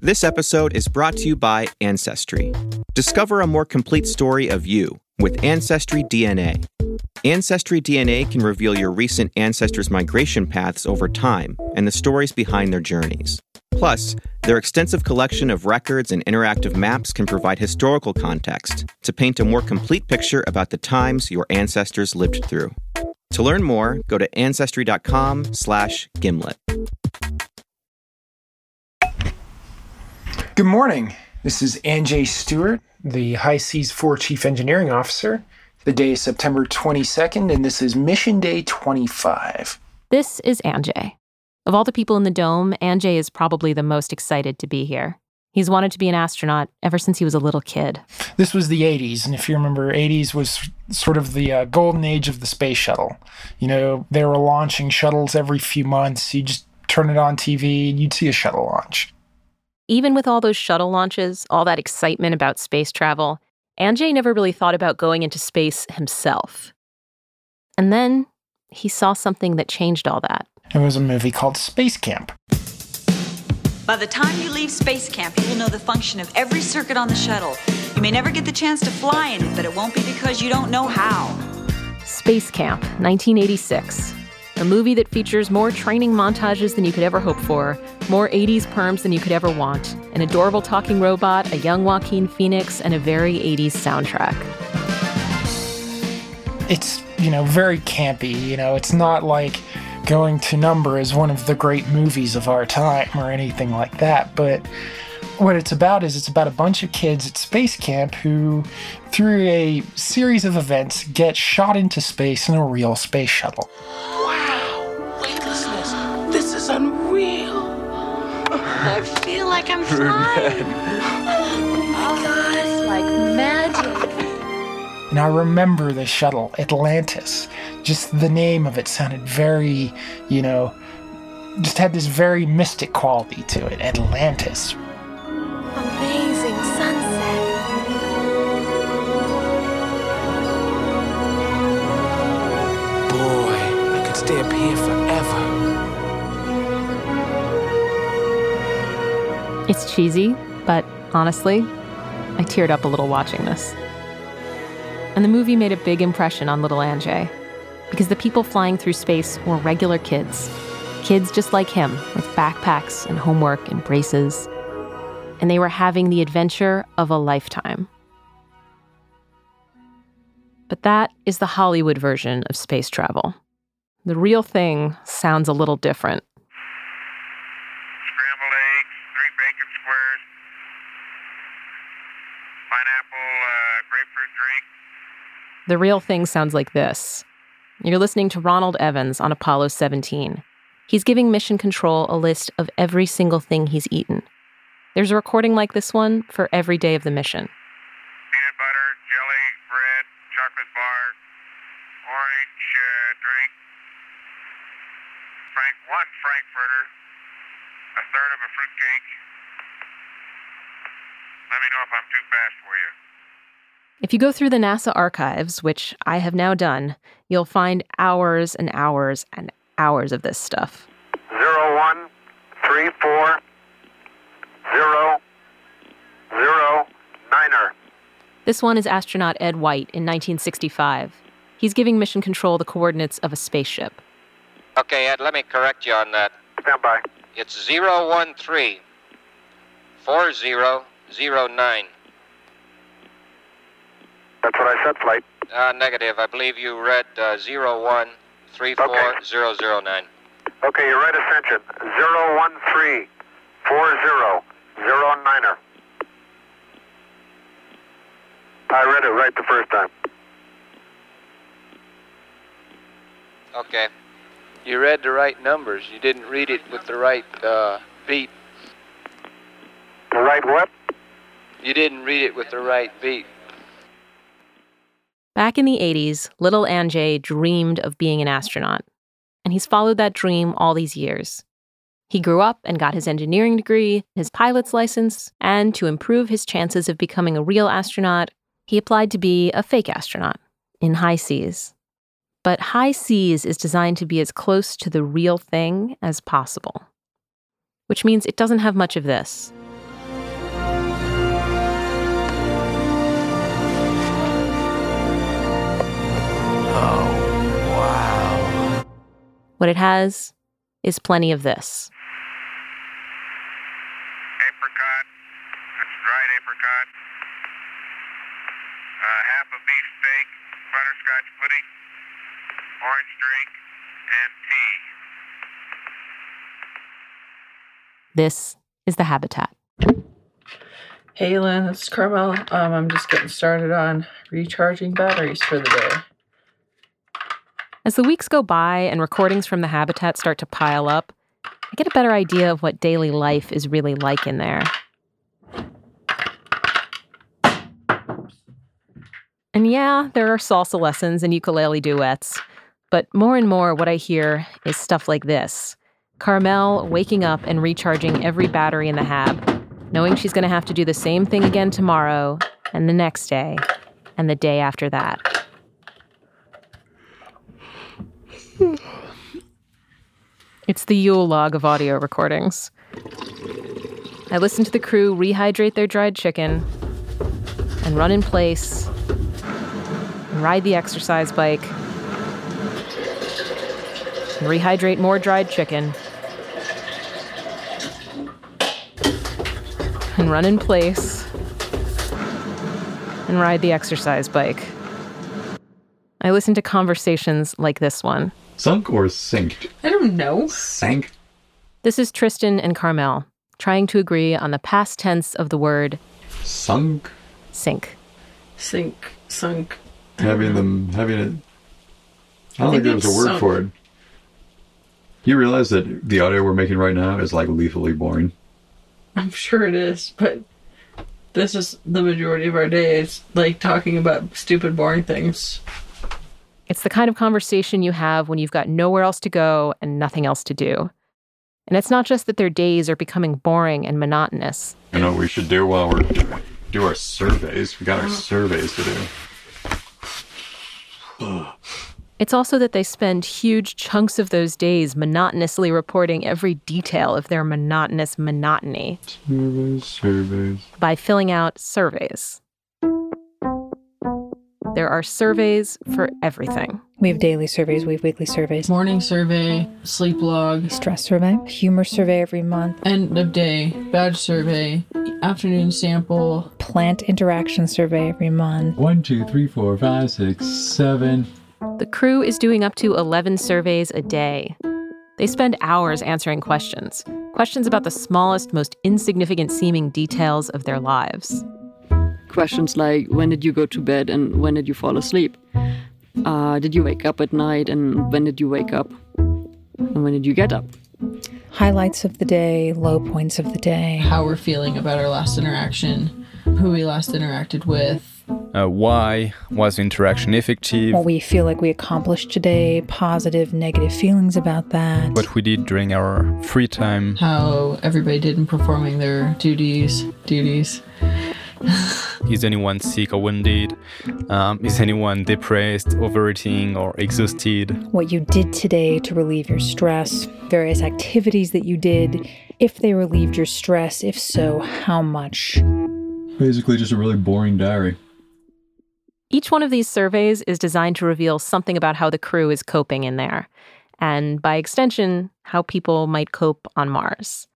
This episode is brought to you by Ancestry. Discover a more complete story of you with Ancestry DNA. Ancestry DNA can reveal your recent ancestors' migration paths over time and the stories behind their journeys. Plus, their extensive collection of records and interactive maps can provide historical context to paint a more complete picture about the times your ancestors lived through. To learn more, go to ancestry.com/gimlet. Good morning. This is Andrzej Stewart, the HI-SEAS 4 Chief Engineering Officer. The day is September 22nd, and this is Mission Day 25. This is Andrzej. Of all the people in the dome, Andrzej is probably the most excited to be here. He's wanted to be an astronaut ever since he was a little kid. This was the 80s, and if you remember, 80s was sort of the uh, golden age of the space shuttle. You know, they were launching shuttles every few months. You just turn it on TV, and you'd see a shuttle launch. Even with all those shuttle launches, all that excitement about space travel, Andrzej never really thought about going into space himself. And then he saw something that changed all that. It was a movie called Space Camp. By the time you leave space camp, you will know the function of every circuit on the shuttle. You may never get the chance to fly in it, but it won't be because you don't know how. Space Camp, 1986 a movie that features more training montages than you could ever hope for, more 80s perms than you could ever want, an adorable talking robot, a young Joaquin Phoenix, and a very 80s soundtrack. It's, you know, very campy. You know, it's not like going to number is one of the great movies of our time or anything like that, but what it's about is it's about a bunch of kids at space camp who, through a series of events, get shot into space in a real space shuttle. I feel like I'm flying. oh my god, it's like magic. And I remember the shuttle, Atlantis. Just the name of it sounded very, you know, just had this very mystic quality to it. Atlantis. Amazing sunset. Boy, I could stay up here forever. It's cheesy, but honestly, I teared up a little watching this. And the movie made a big impression on little Andrzej because the people flying through space were regular kids. Kids just like him, with backpacks and homework and braces. And they were having the adventure of a lifetime. But that is the Hollywood version of space travel. The real thing sounds a little different. The real thing sounds like this. You're listening to Ronald Evans on Apollo 17. He's giving Mission Control a list of every single thing he's eaten. There's a recording like this one for every day of the mission. Peanut butter, jelly, bread, chocolate bar, orange uh, drink, Frank, one Frankfurter, a third of a fruitcake. Let me know if I'm too fast for you. If you go through the NASA archives, which I have now done, you'll find hours and hours and hours of this stuff. Zero one three four zero zero niner. This one is astronaut Ed White in 1965. He's giving Mission Control the coordinates of a spaceship. Okay, Ed, let me correct you on that. Stand by. It's 013 4009. That's what I said, flight. Uh, negative. I believe you read uh, 0134009. Okay, you're right ascension. 013 4009er. I read it right the first time. Okay. You read the right numbers. You didn't read it with the right uh, beat. The right what? You didn't read it with the right beat. Back in the 80s, little Andrzej dreamed of being an astronaut, and he's followed that dream all these years. He grew up and got his engineering degree, his pilot's license, and to improve his chances of becoming a real astronaut, he applied to be a fake astronaut in HI-SEAS. But HI-SEAS is designed to be as close to the real thing as possible, which means it doesn't have much of this. What it has is plenty of this. Apricot. That's dried apricot. Uh, half a beef steak, butterscotch pudding, orange drink, and tea. This is the habitat. Hey Lynn, it's Carmel. Um, I'm just getting started on recharging batteries for the day. As the weeks go by and recordings from the habitat start to pile up, I get a better idea of what daily life is really like in there. And yeah, there are salsa lessons and ukulele duets, but more and more what I hear is stuff like this Carmel waking up and recharging every battery in the hab, knowing she's going to have to do the same thing again tomorrow, and the next day, and the day after that. It's the Yule log of audio recordings. I listen to the crew rehydrate their dried chicken and run in place and ride the exercise bike and rehydrate more dried chicken and run in place and ride the exercise bike. I listen to conversations like this one. Sunk or sinked? I don't know. Sank? This is Tristan and Carmel trying to agree on the past tense of the word Sunk? sink. Sink, sunk. Having them, having it. I don't I think think there was a word sunk. for it. You realize that the audio we're making right now is like lethally boring. I'm sure it is, but this is the majority of our day. It's like talking about stupid, boring things. It's the kind of conversation you have when you've got nowhere else to go and nothing else to do. And it's not just that their days are becoming boring and monotonous. You know what we should do while we're do our surveys? We got our mm. surveys to do. It's also that they spend huge chunks of those days monotonously reporting every detail of their monotonous monotony Surveys, surveys. by filling out surveys. There are surveys for everything. We have daily surveys, we have weekly surveys, Morning survey, sleep log, stress survey, humor survey every month, end of day, badge survey, afternoon sample. plant interaction survey every month. One, two, three, four, five, six, seven. The crew is doing up to 11 surveys a day. They spend hours answering questions, questions about the smallest, most insignificant seeming details of their lives. Questions like when did you go to bed and when did you fall asleep uh, did you wake up at night and when did you wake up and when did you get up Highlights of the day, low points of the day. How we're feeling about our last interaction, who we last interacted with. Uh, why was the interaction effective? What we feel like we accomplished today, positive, negative feelings about that. What we did during our free time. How everybody did in performing their duties. Duties. Is anyone sick or wounded? Um, is anyone depressed, overeating, or exhausted? What you did today to relieve your stress, various activities that you did, if they relieved your stress, if so, how much. Basically, just a really boring diary. Each one of these surveys is designed to reveal something about how the crew is coping in there, and by extension, how people might cope on Mars.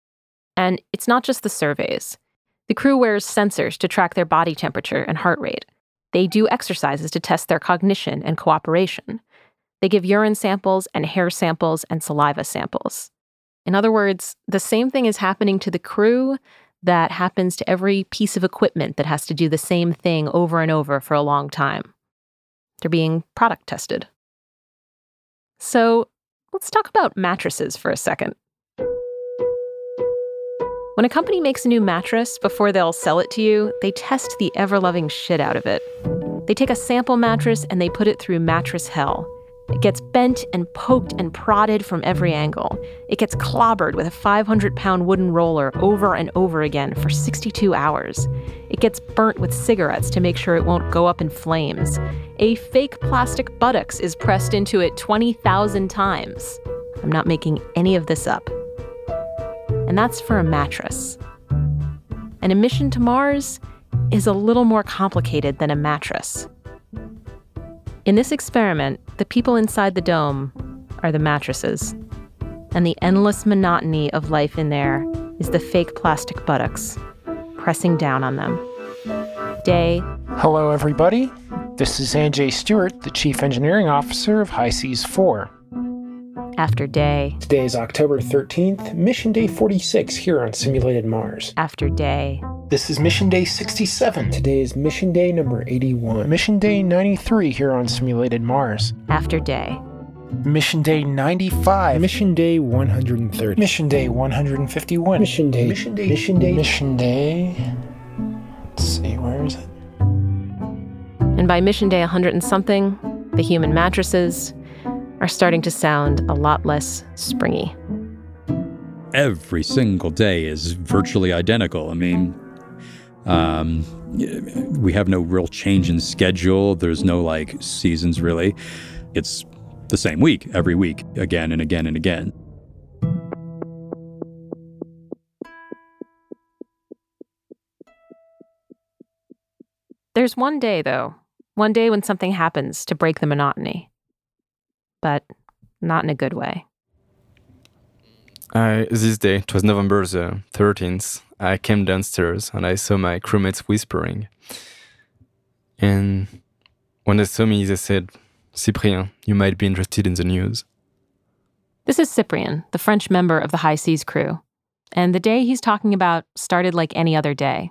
And it's not just the surveys. The crew wears sensors to track their body temperature and heart rate. They do exercises to test their cognition and cooperation. They give urine samples and hair samples and saliva samples. In other words, the same thing is happening to the crew that happens to every piece of equipment that has to do the same thing over and over for a long time. They're being product tested. So let's talk about mattresses for a second. When a company makes a new mattress, before they'll sell it to you, they test the ever loving shit out of it. They take a sample mattress and they put it through mattress hell. It gets bent and poked and prodded from every angle. It gets clobbered with a 500 pound wooden roller over and over again for 62 hours. It gets burnt with cigarettes to make sure it won't go up in flames. A fake plastic buttocks is pressed into it 20,000 times. I'm not making any of this up. And that's for a mattress. An a mission to Mars is a little more complicated than a mattress. In this experiment, the people inside the dome are the mattresses. And the endless monotony of life in there is the fake plastic buttocks pressing down on them. Day. Hello, everybody. This is Andrzej Stewart, the Chief Engineering Officer of HI-SEAS 4. After day. Today is October 13th, Mission Day 46 here on Simulated Mars. After day. This is Mission Day 67. Today is Mission Day number 81. Mission Day 93 here on Simulated Mars. After day. Mission Day 95. Mission Day 130. Mission Day 151. Mission Day. Mission Day. Mission Day. Mission Day. Let's see, where is it? And by Mission Day 100 and something, the human mattresses are starting to sound a lot less springy. Every single day is virtually identical. I mean, um, we have no real change in schedule. There's no like seasons really. It's the same week every week, again and again and again. There's one day, though, one day when something happens to break the monotony. But not in a good way. I, this day, it was November the 13th, I came downstairs and I saw my crewmates whispering. And when they saw me, they said, Cyprien, you might be interested in the news. This is Cyprien, the French member of the HI-SEAS crew. And the day he's talking about started like any other day.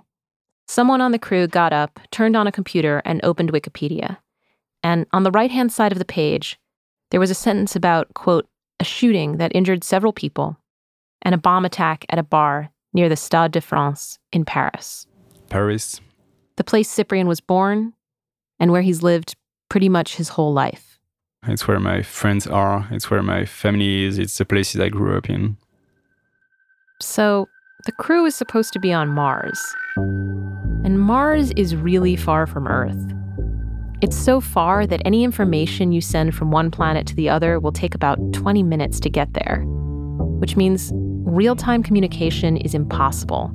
Someone on the crew got up, turned on a computer, and opened Wikipedia. And on the right hand side of the page, there was a sentence about, quote, a shooting that injured several people and a bomb attack at a bar near the Stade de France in Paris. Paris? The place Cyprien was born and where he's lived pretty much his whole life. It's where my friends are, it's where my family is, it's the places I grew up in. So, the crew is supposed to be on Mars. And Mars is really far from Earth. It's so far that any information you send from one planet to the other will take about 20 minutes to get there, which means real time communication is impossible.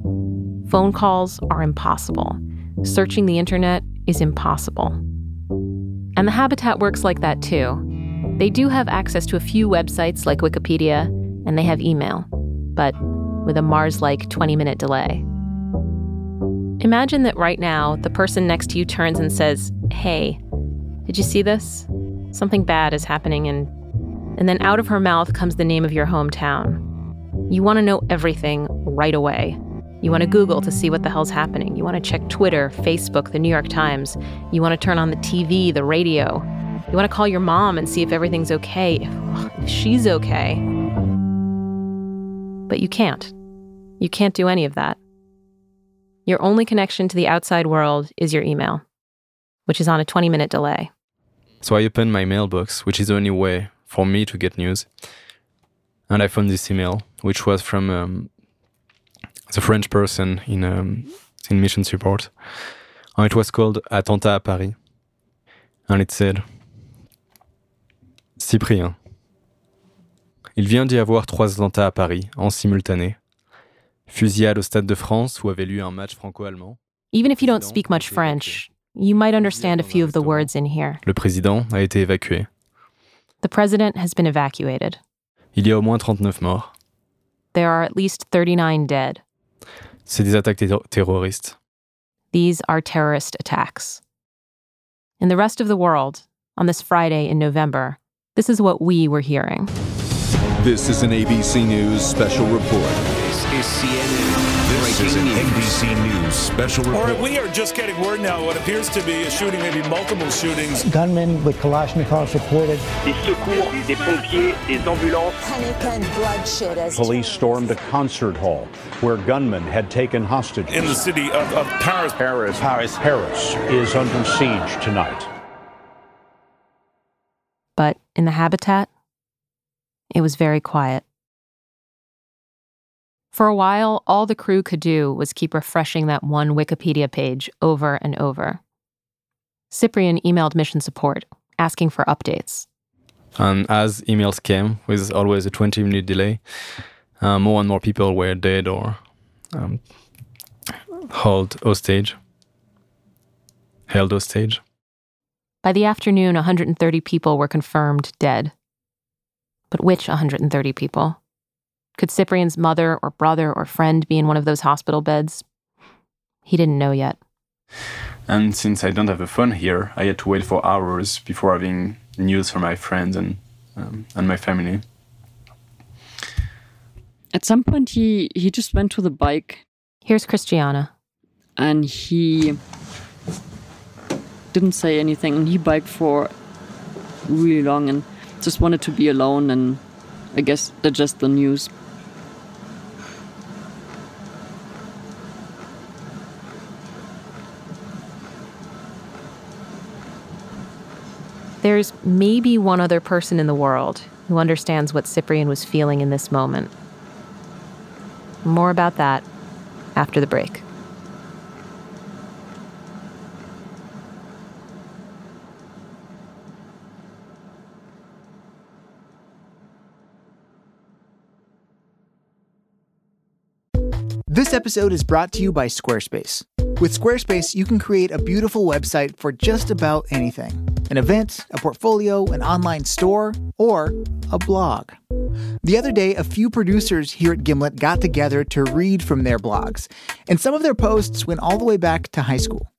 Phone calls are impossible. Searching the internet is impossible. And the habitat works like that too. They do have access to a few websites like Wikipedia, and they have email, but with a Mars like 20 minute delay. Imagine that right now, the person next to you turns and says, Hey, did you see this? Something bad is happening, and, and then out of her mouth comes the name of your hometown. You want to know everything right away. You want to Google to see what the hell's happening. You want to check Twitter, Facebook, the New York Times. You want to turn on the TV, the radio. You want to call your mom and see if everything's okay, if, if she's okay. But you can't. You can't do any of that. Your only connection to the outside world is your email, which is on a 20 minute delay. So I opened my mailbox, which is the only way for me to get news. And I found this email, which was from um, the French person in, um, in mission support. And it was called Attentat à Paris. And it said Cyprien. Il vient d'y avoir trois attentats à Paris, en simultané. Fusillade au Stade de France où avait lieu un match franco-allemand. Even if you don't speak much French, you might understand a few of the words in here. Le président a été évacué. The president has been evacuated. Il y a au moins 39 morts. There are at least 39 dead. C'est des attaques ter terroristes. These are terrorist attacks. In the rest of the world, on this Friday in November, this is what we were hearing. This is an ABC News special report. This is CNN. This is an ABC News special report. Or we are just getting word now what appears to be a shooting, maybe multiple shootings. Gunmen with Kalashnikovs reported. Des secours, des pompiers, des ambulances. Panic and bloodshed as Police stormed a concert hall where gunmen had taken hostages. In the city of, of Paris. Paris. Paris. Paris is under siege tonight. But in the habitat, it was very quiet. For a while, all the crew could do was keep refreshing that one Wikipedia page over and over. Cyprien emailed mission support, asking for updates. And as emails came, with always a 20 minute delay, uh, more and more people were dead or um, held hostage. Held hostage. By the afternoon, 130 people were confirmed dead. But which 130 people? Could Cyprien's mother or brother or friend be in one of those hospital beds? He didn't know yet. And since I don't have a phone here, I had to wait for hours before having news from my friends and um, and my family. At some point, he he just went to the bike. Here's Christiana. And he didn't say anything. And he biked for really long and just wanted to be alone and I guess digest the news. There's maybe one other person in the world who understands what Cyprien was feeling in this moment. More about that after the break. This episode is brought to you by Squarespace. With Squarespace, you can create a beautiful website for just about anything an event, a portfolio, an online store, or a blog. The other day, a few producers here at Gimlet got together to read from their blogs, and some of their posts went all the way back to high school.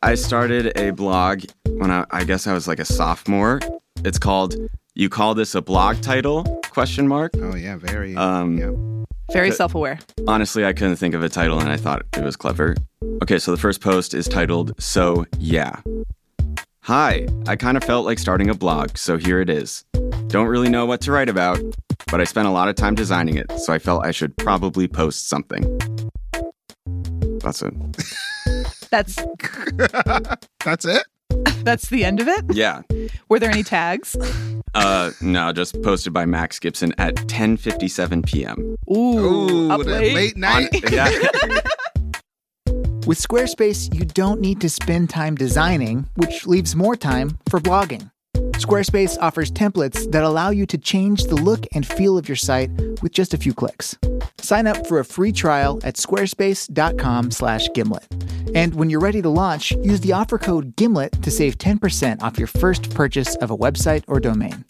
I started a blog when I, I guess I was like a sophomore. It's called "You Call This a Blog Title?" Question mark. Oh yeah, very. Um, Very self aware. Honestly, I couldn't think of a title and I thought it was clever. Okay, so the first post is titled So Yeah. Hi, I kind of felt like starting a blog, so here it is. Don't really know what to write about, but I spent a lot of time designing it, so I felt I should probably post something. That's it. That's That's it? that's the end of it. Yeah. Were there any tags? Uh, no, just posted by Max Gibson at 10:57 p.m. Ooh, up late. late night. On- yeah. With Squarespace, you don't need to spend time designing, which leaves more time for blogging. Squarespace offers templates that allow you to change the look and feel of your site with just a few clicks. Sign up for a free trial at squarespace.com/gimlet. And when you're ready to launch, use the offer code GIMLET to save 10% off your first purchase of a website or domain.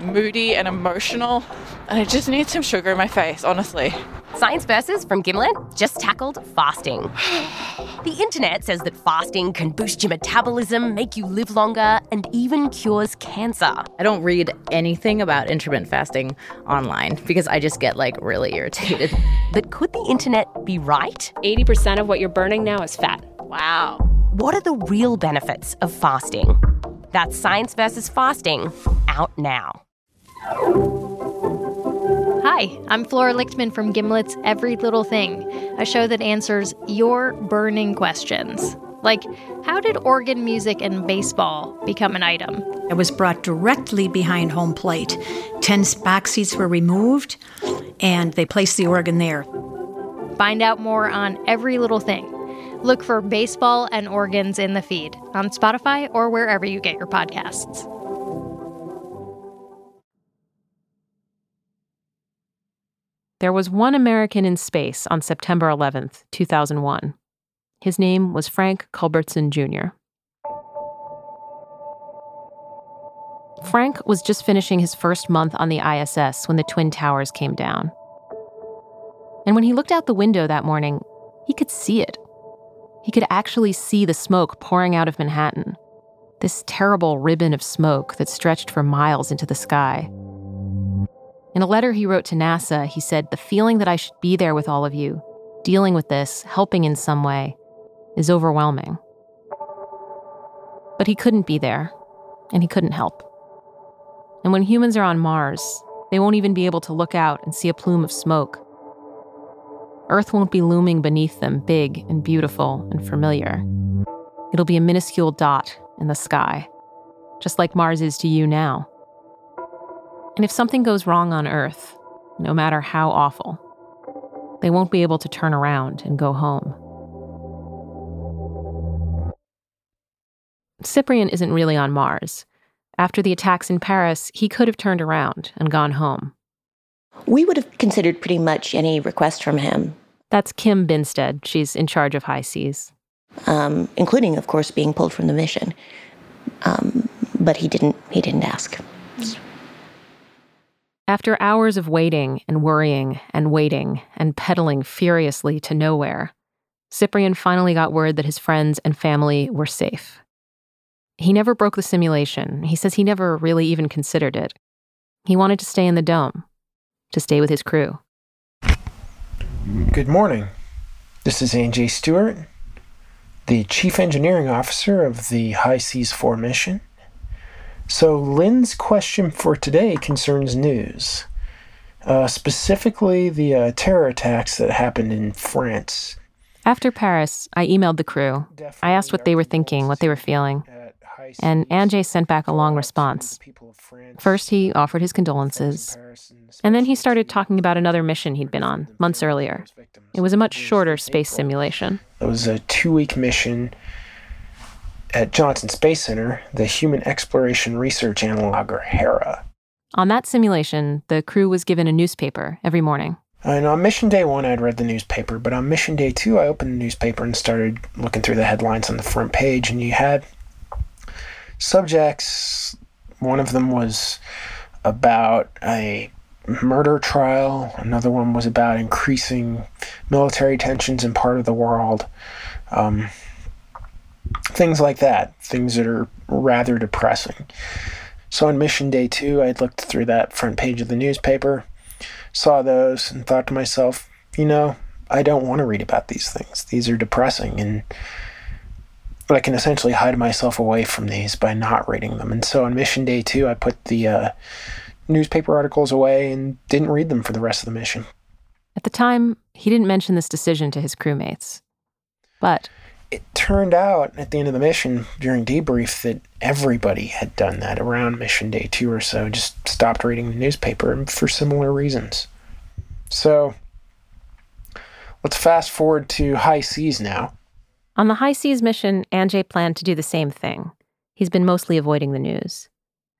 Moody and emotional, and I just need some sugar in my face, honestly. Science Versus from Gimlet just tackled fasting. the internet says that fasting can boost your metabolism, make you live longer, and even cures cancer. I don't read anything about intermittent fasting online because I just get like really irritated. But could the internet be right? 80% of what you're burning now is fat. Wow. What are the real benefits of fasting? That's Science Versus Fasting, out now. Hi, I'm Flora Lichtman from Gimlet's Every Little Thing, a show that answers your burning questions. Like, how did organ music and baseball become an item? It was brought directly behind home plate. Ten box seats were removed, and they placed the organ there. Find out more on Every Little Thing. Look for baseball and organs in the feed on Spotify or wherever you get your podcasts. There was one American in space on September 11th, 2001. His name was Frank Culbertson Jr. Frank was just finishing his first month on the ISS when the Twin Towers came down. And when he looked out the window that morning, he could see it. He could actually see the smoke pouring out of Manhattan. This terrible ribbon of smoke that stretched for miles into the sky. In a letter he wrote to NASA, he said, The feeling that I should be there with all of you, dealing with this, helping in some way, is overwhelming. But he couldn't be there, and he couldn't help. And when humans are on Mars, they won't even be able to look out and see a plume of smoke. Earth won't be looming beneath them, big and beautiful and familiar. It'll be a minuscule dot in the sky, just like Mars is to you now. And if something goes wrong on Earth, no matter how awful, they won't be able to turn around and go home. Cyprien isn't really on Mars. After the attacks in Paris, he could have turned around and gone home. We would have considered pretty much any request from him, That's Kim Binsted. She's in charge of HI-SEAS. um, including, of course, being pulled from the mission. Um, but he didn't. He didn't ask. After hours of waiting and worrying and waiting and pedaling furiously to nowhere, Cyprien finally got word that his friends and family were safe. He never broke the simulation. He says he never really even considered it. He wanted to stay in the dome, to stay with his crew. Good morning. This is Andrzej Stewart, the Chief Engineering Officer of the HI-SEAS 4 mission. So, Lynn's question for today concerns news, uh, specifically the uh, terror attacks that happened in France. After Paris, I emailed the crew. I asked what they were thinking, what they were feeling. And Andrzej sent back a long response. First, he offered his condolences. And then he started talking about another mission he'd been on months earlier. It was a much shorter space simulation. It was a two week mission at Johnson Space Center, the Human Exploration Research Analog, or HERA. On that simulation, the crew was given a newspaper every morning. And on mission day one, I'd read the newspaper, but on mission day two, I opened the newspaper and started looking through the headlines on the front page, and you had subjects. One of them was about a murder trial, another one was about increasing military tensions in part of the world. Um, things like that, things that are rather depressing. So on mission day two, I looked through that front page of the newspaper, saw those, and thought to myself, you know, I don't want to read about these things. These are depressing, and I can essentially hide myself away from these by not reading them. And so on mission day two, I put the uh, newspaper articles away and didn't read them for the rest of the mission. At the time, he didn't mention this decision to his crewmates. But it turned out at the end of the mission during debrief that everybody had done that around mission day two or so, just stopped reading the newspaper for similar reasons. So let's fast forward to HI-SEAS now. On the HI-SEAS mission, Andrzej planned to do the same thing. He's been mostly avoiding the news.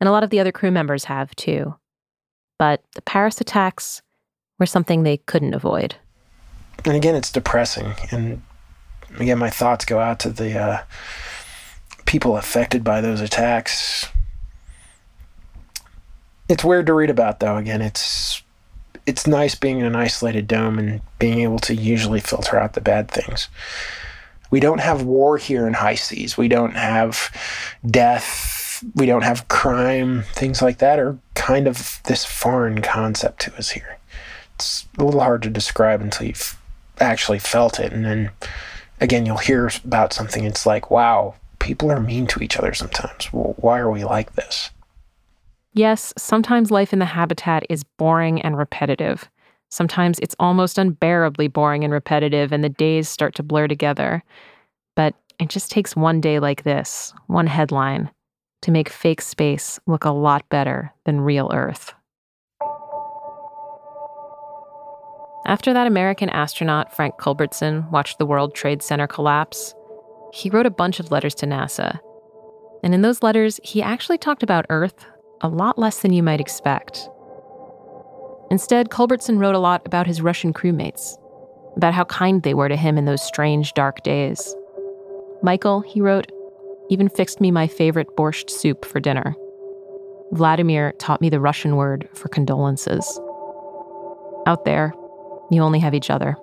And a lot of the other crew members have too. But the Paris attacks were something they couldn't avoid. And again, it's depressing. And again, my thoughts go out to the uh, people affected by those attacks. It's weird to read about, though. Again, it's it's nice being in an isolated dome and being able to usually filter out the bad things. We don't have war here in HI-SEAS. We don't have death. We don't have crime. Things like that are kind of this foreign concept to us here. It's a little hard to describe until you've actually felt it, and then again, you'll hear about something. It's like, wow, people are mean to each other sometimes. Why are we like this? Yes, sometimes life in the habitat is boring and repetitive. Sometimes it's almost unbearably boring and repetitive, and the days start to blur together. But it just takes one day like this, one headline, to make fake space look a lot better than real Earth. After that American astronaut, Frank Culbertson, watched the World Trade Center collapse, he wrote a bunch of letters to NASA. And in those letters, he actually talked about Earth a lot less than you might expect. Instead, Culbertson wrote a lot about his Russian crewmates, about how kind they were to him in those strange, dark days. Michael, he wrote, even fixed me my favorite borscht soup for dinner. Vladimir taught me the Russian word for condolences. Out there, you only have each other.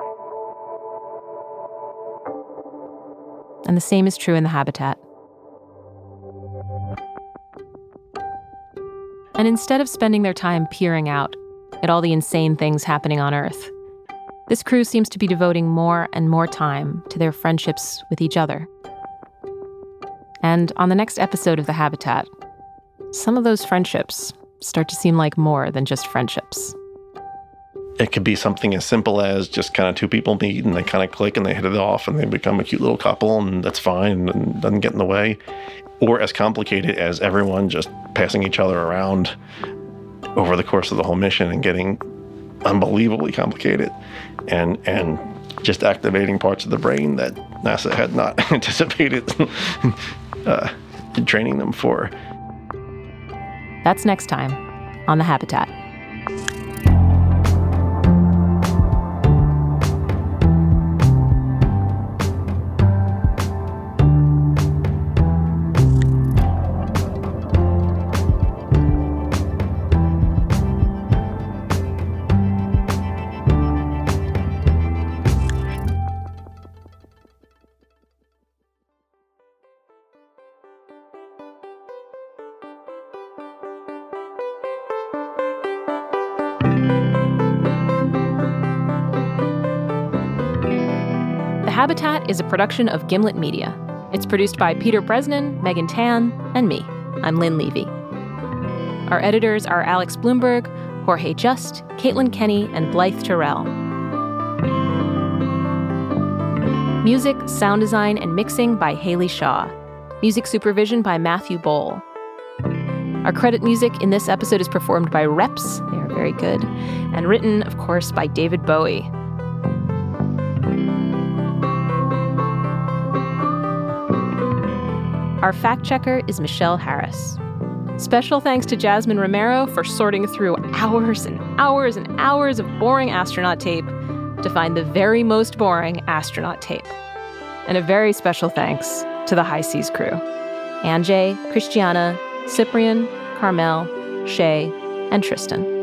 And the same is true in the habitat. And instead of spending their time peering out at all the insane things happening on Earth, this crew seems to be devoting more and more time to their friendships with each other. And on the next episode of The Habitat, some of those friendships start to seem like more than just friendships. It could be something as simple as just kind of two people meet and they kind of click and they hit it off and they become a cute little couple and that's fine and doesn't get in the way. Or as complicated as everyone just passing each other around over the course of the whole mission and getting unbelievably complicated and and just activating parts of the brain that NASA had not anticipated uh, training them for. That's next time on The Habitat. Habitat is a production of Gimlet Media. It's produced by Peter Bresnan, Megan Tan, and me. I'm Lynn Levy. Our editors are Alex Blumberg, Jorge Just, Caitlin Kenney, and Blythe Terrell. Music, sound design, and mixing by Haley Shaw. Music supervision by Matthew Boll. Our credit music in this episode is performed by Reps, they are very good, and written, of course, by David Bowie. Our fact checker is Michelle Harris. Special thanks to Jasmine Romero for sorting through hours and hours and hours of boring astronaut tape to find the very most boring astronaut tape. And a very special thanks to the HI-SEAS crew Andrzej, Christiana, Cyprien, Carmel, Shay, and Tristan.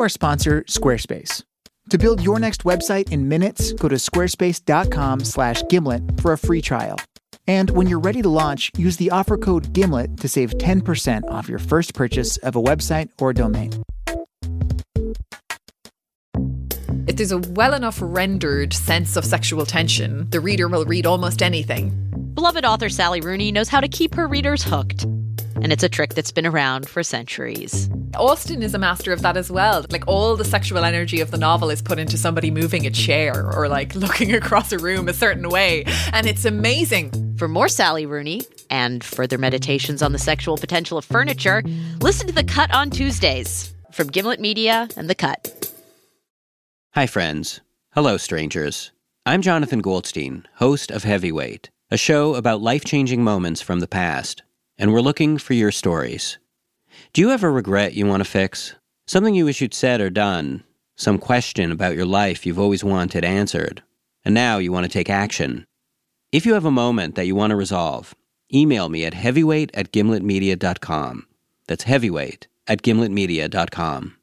To our sponsor, Squarespace. To build your next website in minutes, go to squarespace.com/gimlet for a free trial. And when you're ready to launch, use the offer code GIMLET to save 10% off your first purchase of a website or domain. If there's a well enough rendered sense of sexual tension, the reader will read almost anything. Beloved author Sally Rooney knows how to keep her readers hooked. And it's a trick that's been around for centuries. Austen is a master of that as well. Like all the sexual energy of the novel is put into somebody moving a chair or like looking across a room a certain way. And it's amazing. For more Sally Rooney and further meditations on the sexual potential of furniture, listen to The Cut on Tuesdays from Gimlet Media and The Cut. Hi, friends. Hello, strangers. I'm Jonathan Goldstein, host of Heavyweight, a show about life changing moments from the past and we're looking for your stories. Do you have a regret you want to fix? Something you wish you'd said or done? Some question about your life you've always wanted answered, and now you want to take action? If you have a moment that you want to resolve, email me at heavyweight at gimletmedia.com. That's heavyweight at gimletmedia.com.